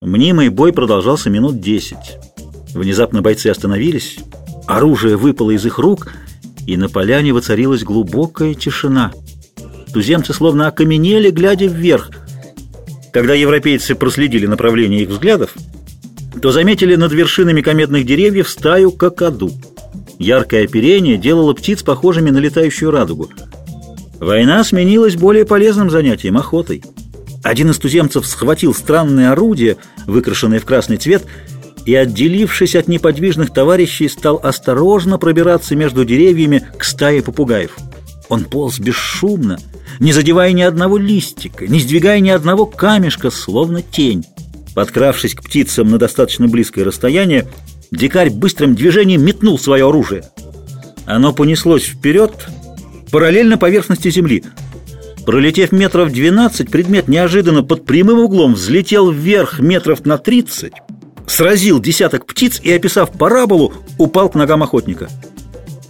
Мнимый бой продолжался минут десять. Внезапно бойцы остановились, оружие выпало из их рук, и на поляне воцарилась глубокая тишина. Туземцы словно окаменели, глядя вверх. Когда европейцы проследили направление их взглядов, то заметили над вершинами кометных деревьев стаю кокоду. Яркое оперение делало птиц похожими на летающую радугу. Война сменилась более полезным занятием – охотой. Один из туземцев схватил странное орудие, выкрашенное в красный цвет, и, отделившись от неподвижных товарищей, стал осторожно пробираться между деревьями к стае попугаев. Он полз бесшумно, не задевая ни одного листика, не сдвигая ни одного камешка, словно тень. Подкравшись к птицам на достаточно близкое расстояние, дикарь быстрым движением метнул свое оружие. Оно понеслось вперед, параллельно поверхности земли – Пролетев метров 12, предмет неожиданно под прямым углом взлетел вверх метров на 30, сразил десяток птиц и, описав параболу, упал к ногам охотника.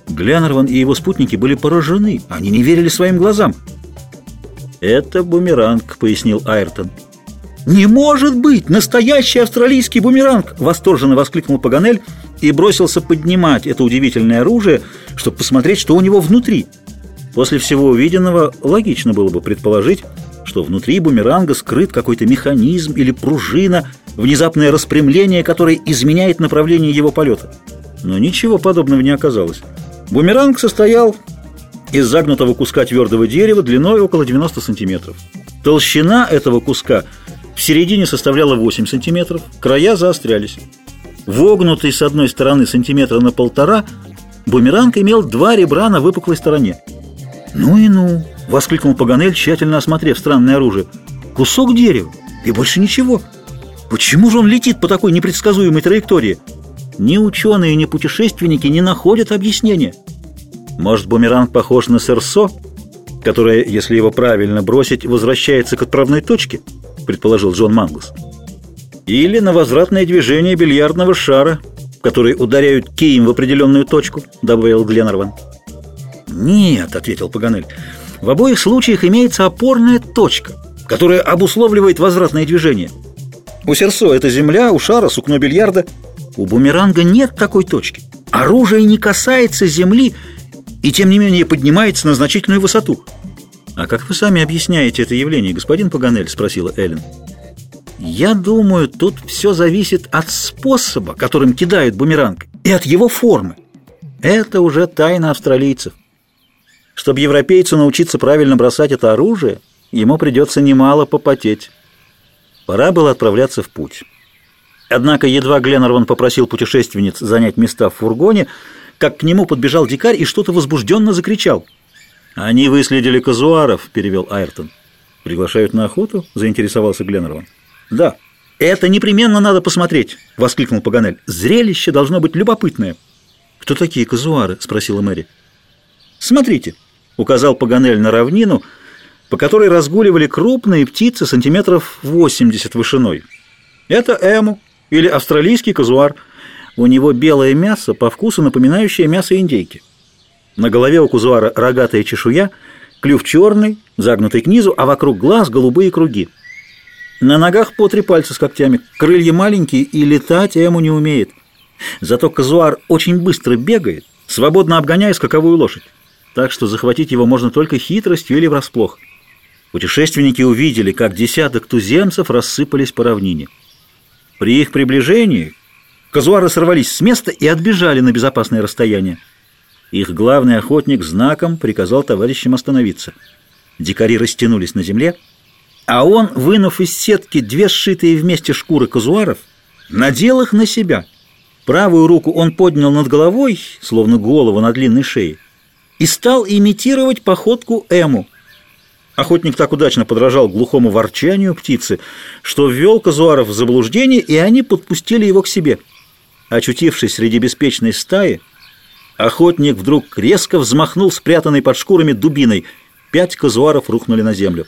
Гленнерван и его спутники были поражены, они не верили своим глазам. «Это бумеранг», — пояснил Айртон. «Не может быть! Настоящий австралийский бумеранг!» — восторженно воскликнул Паганель и бросился поднимать это удивительное оружие, чтобы посмотреть, что у него внутри — После всего увиденного логично было бы предположить, что внутри бумеранга скрыт какой-то механизм или пружина, внезапное распрямление, которое изменяет направление его полета. Но ничего подобного не оказалось. Бумеранг состоял из загнутого куска твердого дерева длиной около 90 сантиметров. Толщина этого куска в середине составляла 8 сантиметров, края заострялись. Вогнутый с одной стороны сантиметра на полтора, бумеранг имел два ребра на выпуклой стороне. «Ну и ну!» — воскликнул Паганель, тщательно осмотрев странное оружие. «Кусок дерева! И больше ничего! Почему же он летит по такой непредсказуемой траектории? Ни ученые, ни путешественники не находят объяснения. Может, бумеранг похож на сырсо, которое, если его правильно бросить, возвращается к отправной точке?» — предположил Джон Манглс. «Или на возвратное движение бильярдного шара, который ударяют кием в определенную точку», — добавил Гленнерван. «Нет», — ответил Паганель, — «в обоих случаях имеется опорная точка, которая обусловливает возвратное движение. У Серсо это земля, у шара сукно бильярда. У бумеранга нет такой точки. Оружие не касается земли и, тем не менее, поднимается на значительную высоту». «А как вы сами объясняете это явление, господин Паганель?» — спросила Эллен. «Я думаю, тут все зависит от способа, которым кидают бумеранг, и от его формы. Это уже тайна австралийцев». Чтобы европейцу научиться правильно бросать это оружие, ему придется немало попотеть. Пора было отправляться в путь. Однако едва Гленнерван попросил путешественниц занять места в фургоне, как к нему подбежал дикарь и что-то возбужденно закричал. «Они выследили казуаров», — перевел Айртон. «Приглашают на охоту?» — заинтересовался Гленнерван. «Да». «Это непременно надо посмотреть!» — воскликнул Паганель. «Зрелище должно быть любопытное». «Кто такие казуары?» — спросила Мэри. «Смотрите!» Указал Паганель на равнину, по которой разгуливали крупные птицы сантиметров 80 вышиной. Это эму или австралийский казуар. У него белое мясо, по вкусу напоминающее мясо индейки. На голове у казуара рогатая чешуя, клюв черный, загнутый к низу, а вокруг глаз голубые круги. На ногах по три пальца с когтями, крылья маленькие и летать эму не умеет. Зато казуар очень быстро бегает, свободно обгоняя скаковую лошадь так что захватить его можно только хитростью или врасплох. Путешественники увидели, как десяток туземцев рассыпались по равнине. При их приближении казуары сорвались с места и отбежали на безопасное расстояние. Их главный охотник знаком приказал товарищам остановиться. Дикари растянулись на земле, а он, вынув из сетки две сшитые вместе шкуры казуаров, надел их на себя. Правую руку он поднял над головой, словно голову на длинной шее, и стал имитировать походку Эму. Охотник так удачно подражал глухому ворчанию птицы, что ввел казуаров в заблуждение, и они подпустили его к себе. Очутившись среди беспечной стаи, охотник вдруг резко взмахнул спрятанной под шкурами дубиной. Пять казуаров рухнули на землю.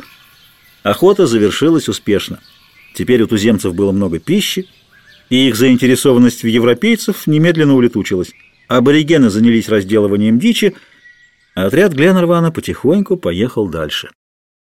Охота завершилась успешно. Теперь у туземцев было много пищи, и их заинтересованность в европейцев немедленно улетучилась. Аборигены занялись разделыванием дичи, отряд Гленнервана потихоньку поехал дальше.